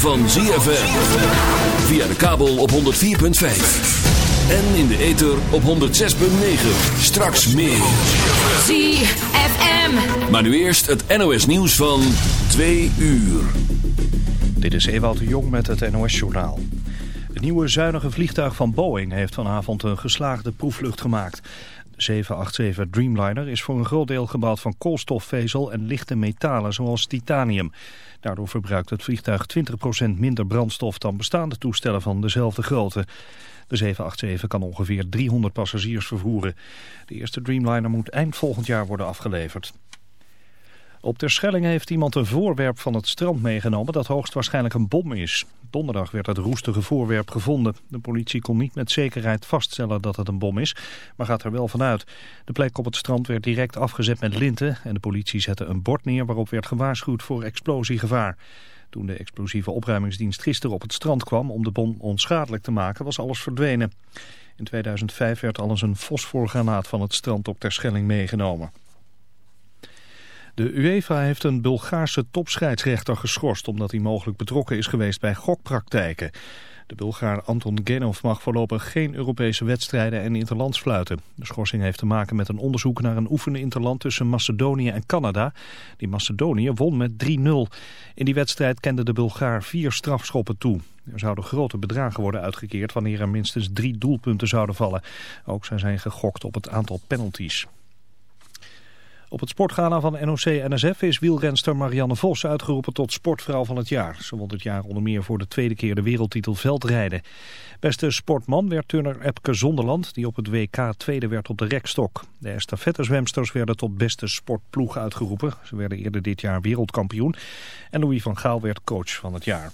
van ZFM. Via de kabel op 104.5. En in de ether op 106.9. Straks meer. ZFM. Maar nu eerst het NOS nieuws van 2 uur. Dit is Ewout de Jong met het NOS-journaal. Het nieuwe zuinige vliegtuig van Boeing heeft vanavond een geslaagde proefvlucht gemaakt. De 787 Dreamliner is voor een groot deel gebouwd van koolstofvezel en lichte metalen zoals titanium. Daardoor verbruikt het vliegtuig 20% minder brandstof dan bestaande toestellen van dezelfde grootte. De 787 kan ongeveer 300 passagiers vervoeren. De eerste Dreamliner moet eind volgend jaar worden afgeleverd. Op Terschelling heeft iemand een voorwerp van het strand meegenomen dat hoogstwaarschijnlijk een bom is. Donderdag werd het roestige voorwerp gevonden. De politie kon niet met zekerheid vaststellen dat het een bom is, maar gaat er wel vanuit. De plek op het strand werd direct afgezet met linten en de politie zette een bord neer waarop werd gewaarschuwd voor explosiegevaar. Toen de explosieve opruimingsdienst gisteren op het strand kwam om de bom onschadelijk te maken was alles verdwenen. In 2005 werd al eens een fosforgranaat van het strand op Terschelling meegenomen. De UEFA heeft een Bulgaarse topscheidsrechter geschorst omdat hij mogelijk betrokken is geweest bij gokpraktijken. De Bulgaar Anton Genov mag voorlopig geen Europese wedstrijden en interlands fluiten. De schorsing heeft te maken met een onderzoek naar een oefenen interland tussen Macedonië en Canada. Die Macedonië won met 3-0. In die wedstrijd kende de Bulgaar vier strafschoppen toe. Er zouden grote bedragen worden uitgekeerd wanneer er minstens drie doelpunten zouden vallen. Ook zijn zij gegokt op het aantal penalties. Op het sportgala van NOC-NSF is wielrenster Marianne Vos uitgeroepen tot sportvrouw van het jaar. Ze won het jaar onder meer voor de tweede keer de wereldtitel veldrijden. Beste sportman werd turner Epke Zonderland, die op het WK tweede werd op de rekstok. De estafettezwemsters werden tot beste sportploeg uitgeroepen. Ze werden eerder dit jaar wereldkampioen. En Louis van Gaal werd coach van het jaar.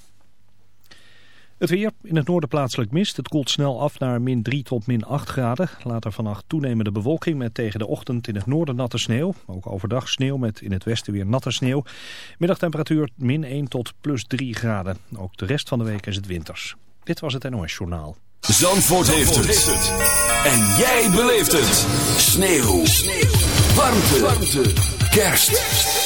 Het weer, in het noorden plaatselijk mist. Het koelt snel af naar min 3 tot min 8 graden. Later vannacht toenemende bewolking met tegen de ochtend in het noorden natte sneeuw. Ook overdag sneeuw met in het westen weer natte sneeuw. Middagtemperatuur min 1 tot plus 3 graden. Ook de rest van de week is het winters. Dit was het NOS Journaal. Zandvoort, heeft, het. En jij beleeft het. Sneeuw. Sneeuw. Warmte. Warmte. Kerst.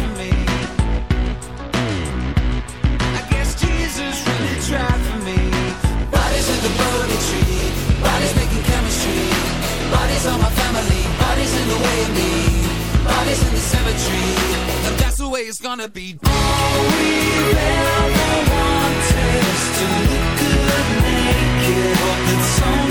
in the cemetery, and that's the way it's gonna be. All we ever wanted is to look good naked. Hope that someone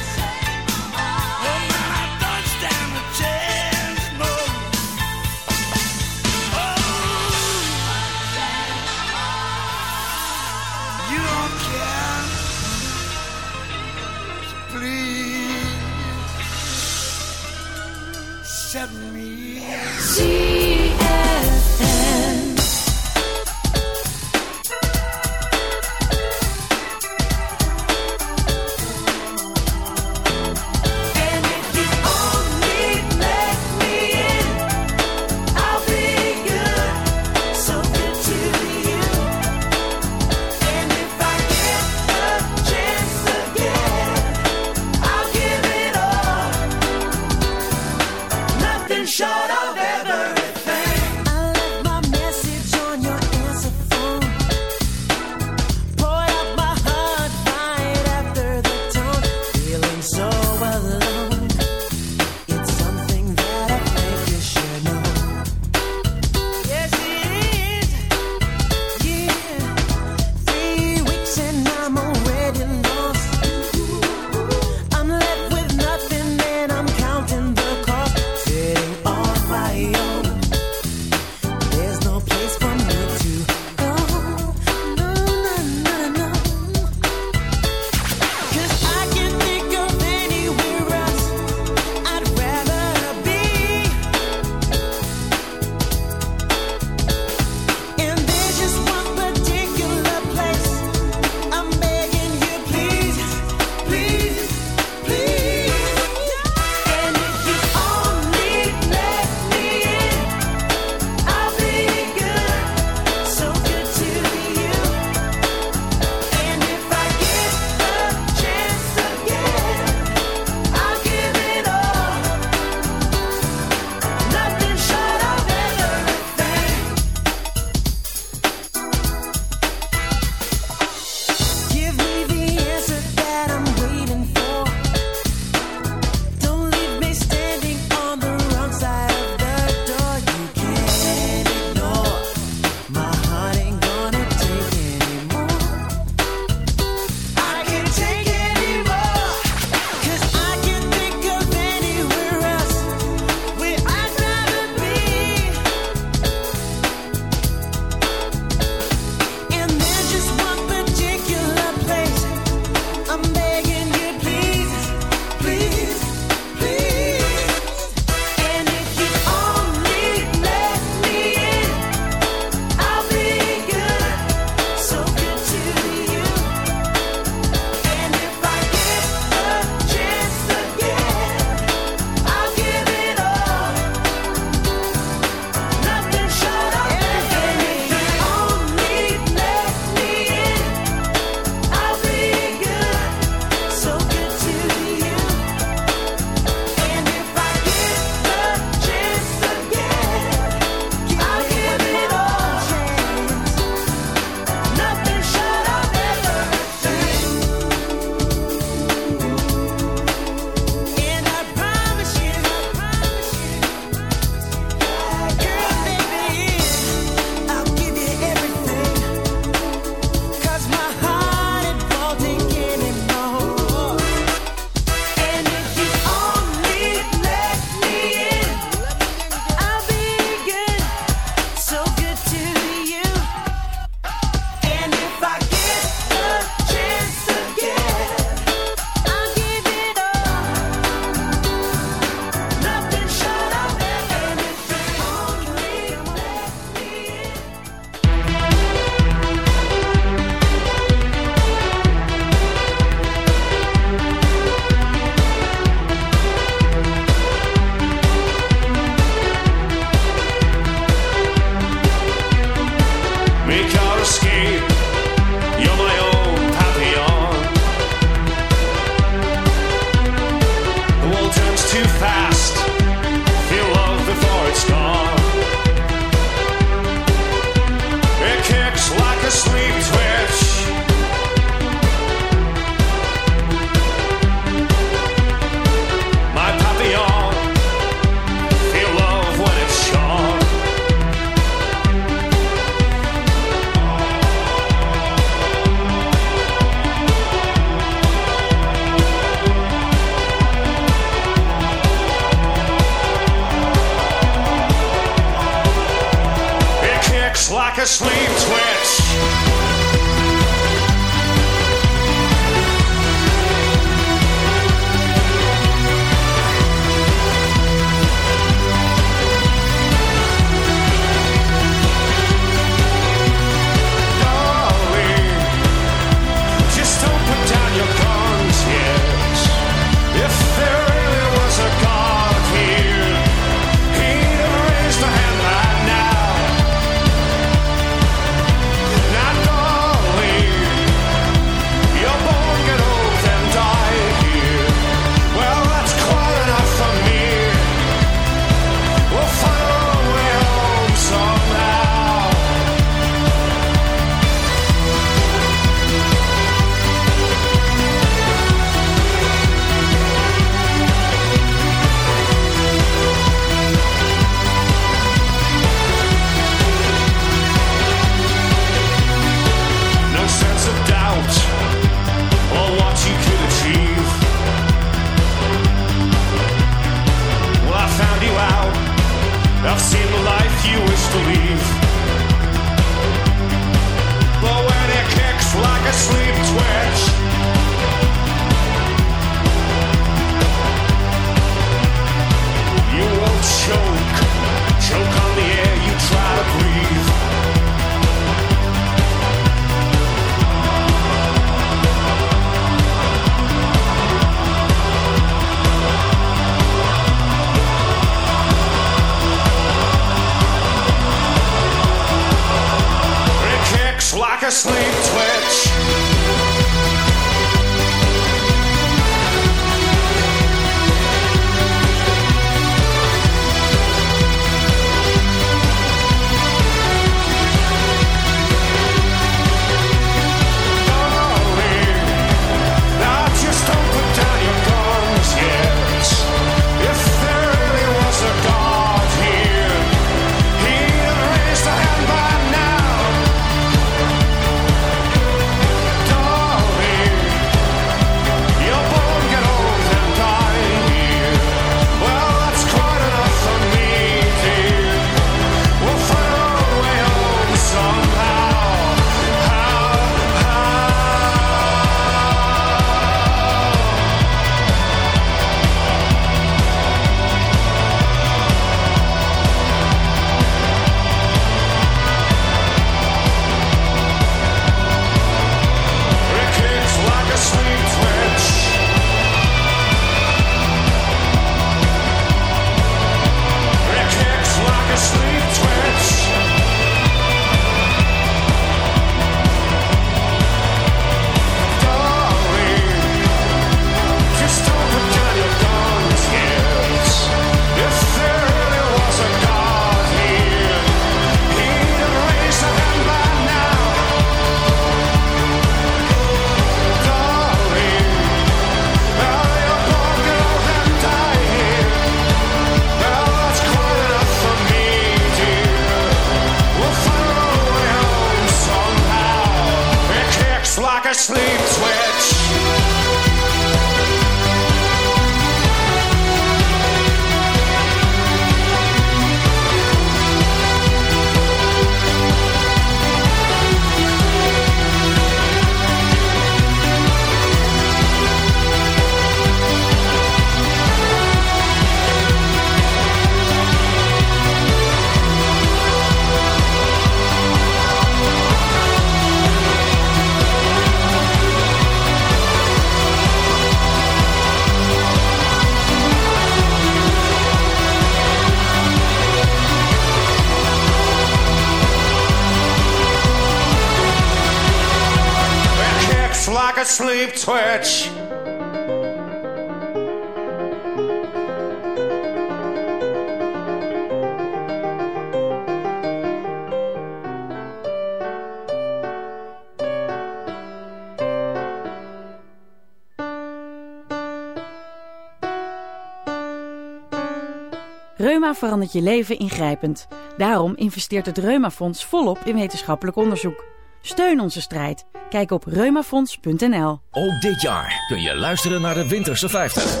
Reuma verandert je leven ingrijpend. Daarom investeert het Reumafonds volop in wetenschappelijk onderzoek. Steun onze strijd. Kijk op reumafonds.nl. Ook dit jaar kun je luisteren naar de Winterse 50. Just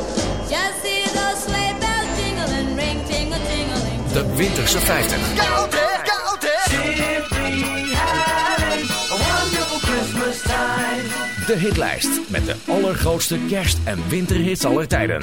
see those sleigh bells jingling, ring tingle tingling. De Winterse 50. Go there, go there. Simply having a wonderful Christmas time. De hitlijst met de allergrootste kerst- en winterhits aller tijden.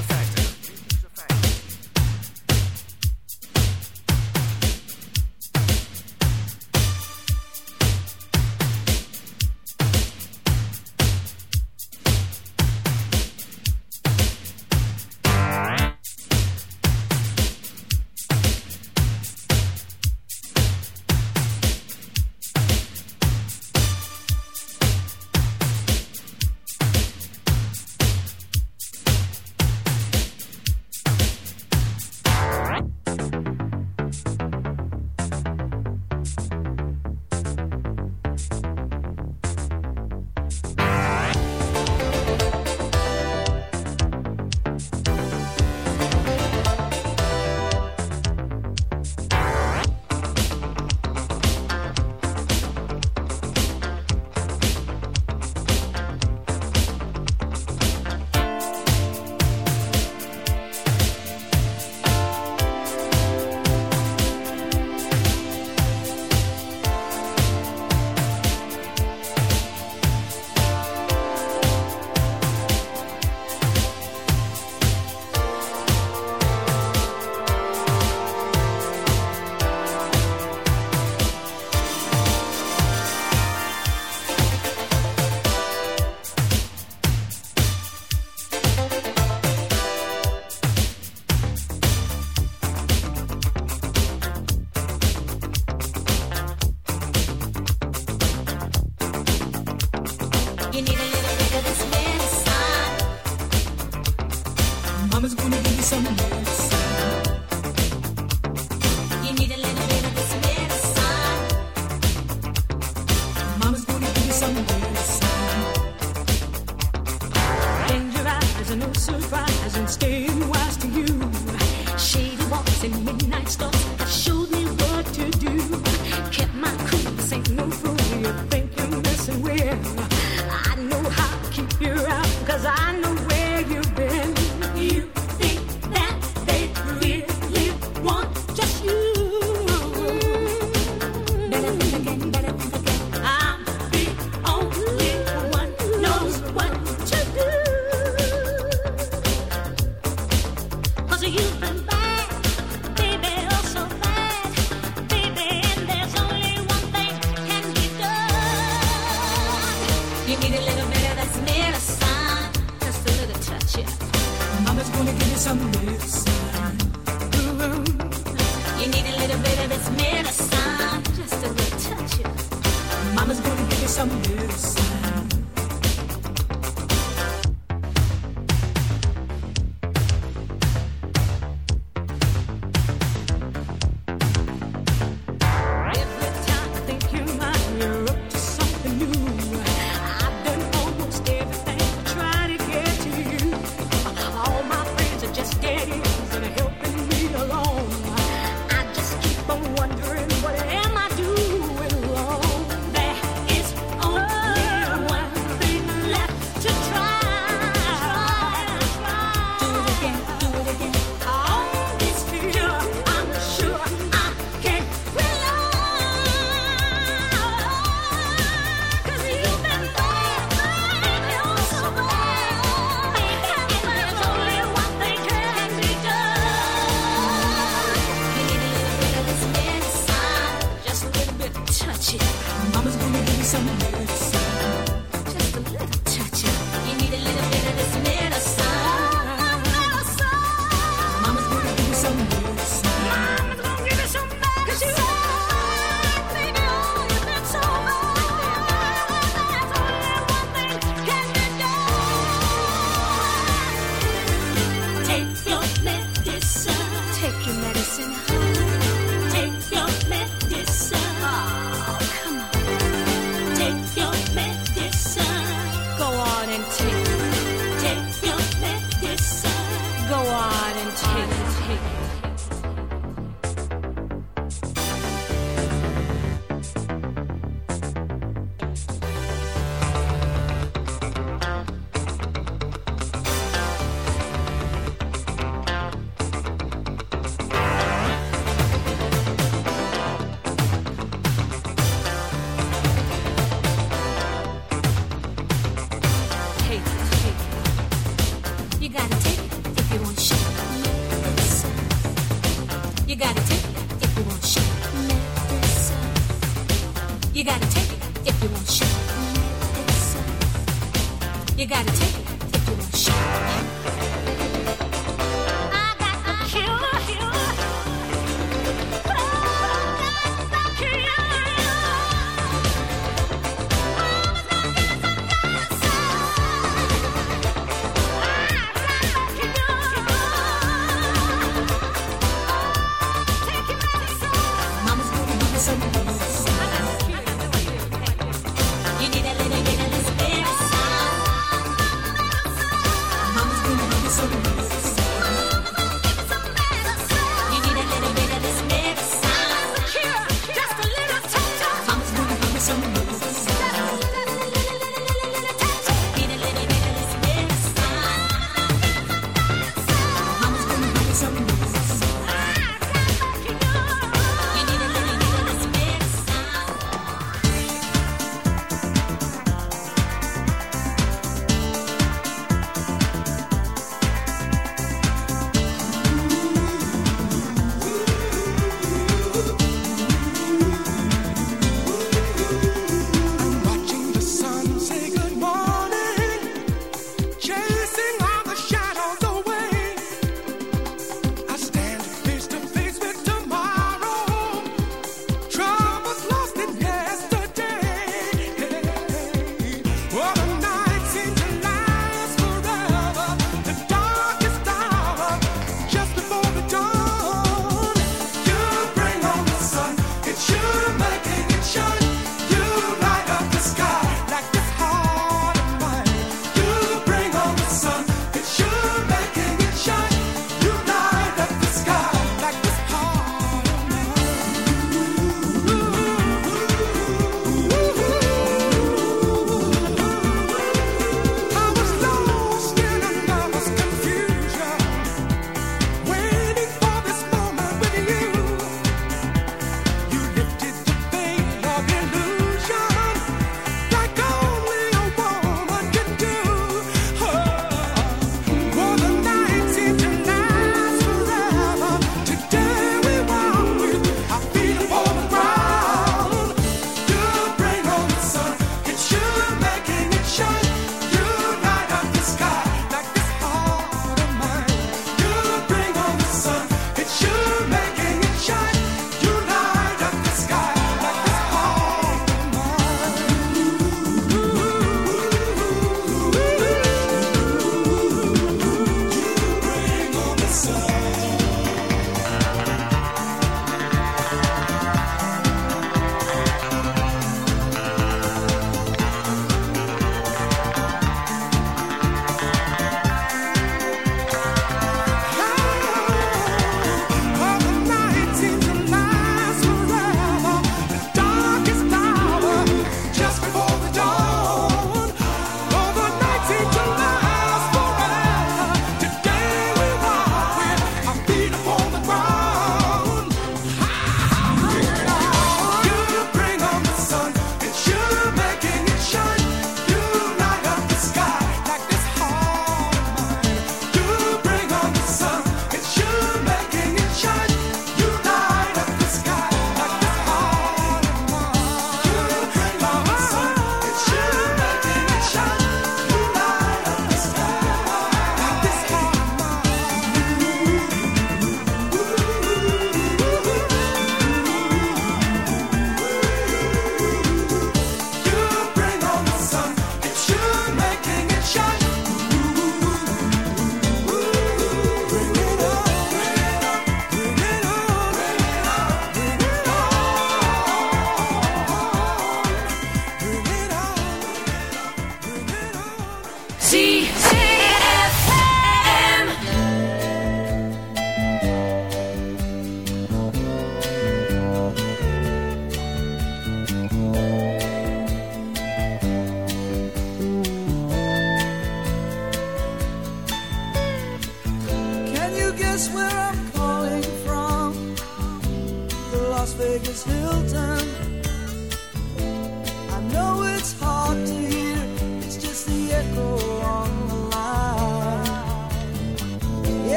Some medicine.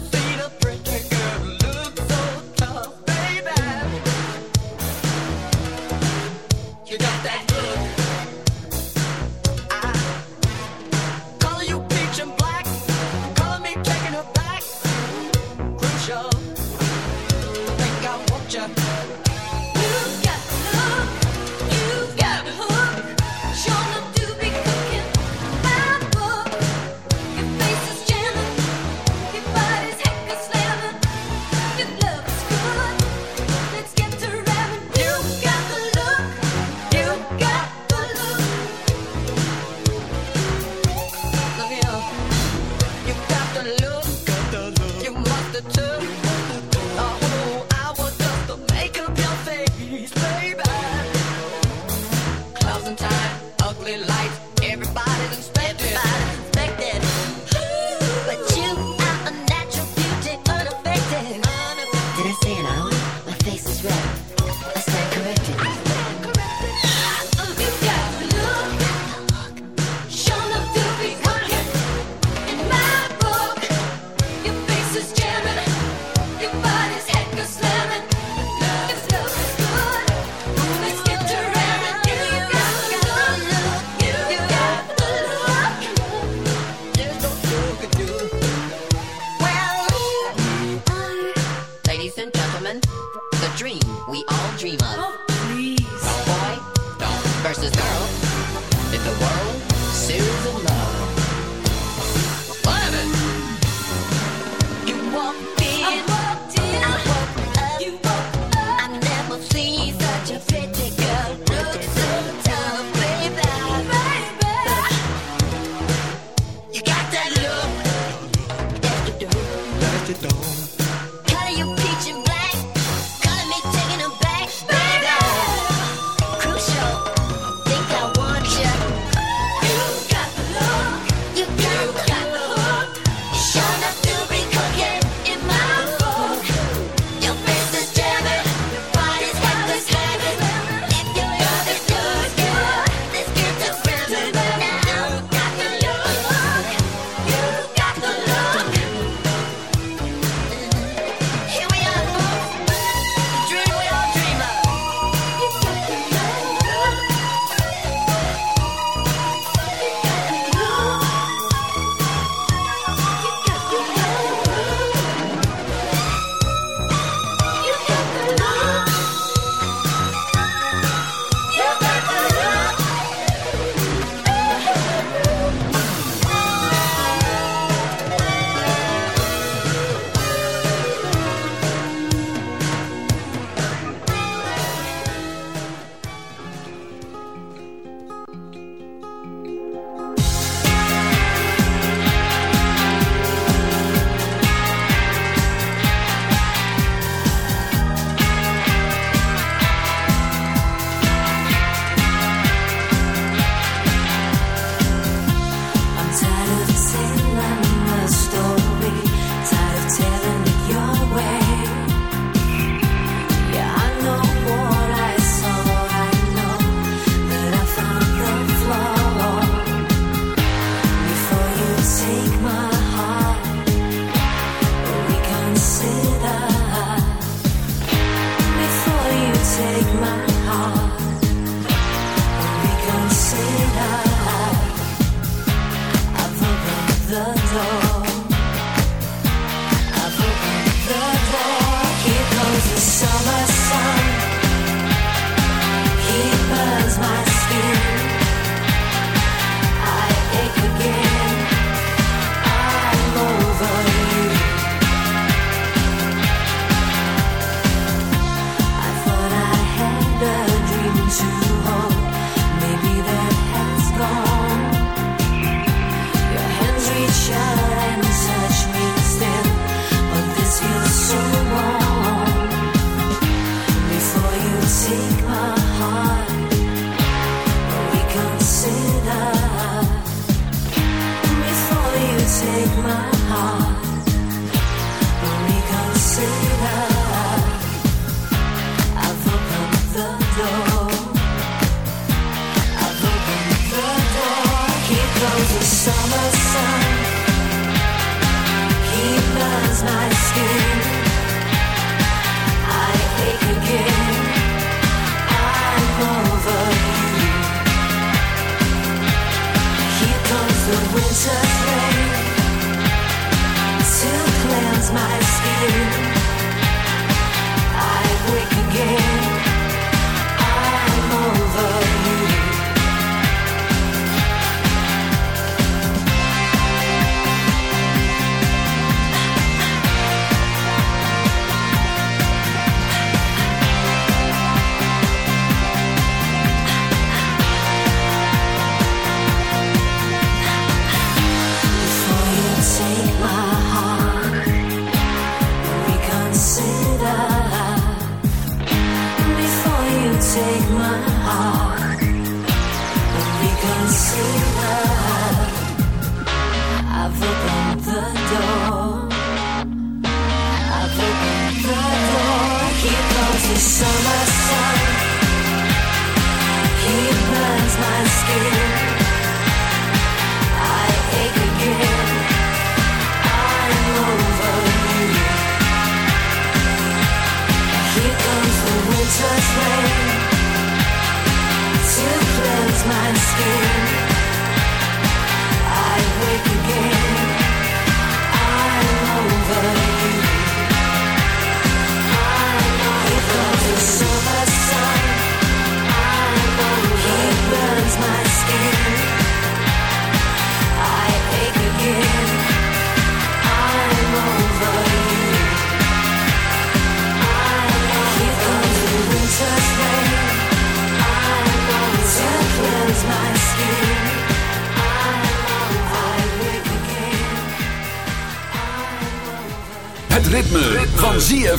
fate pretty breaking.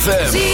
ZFM.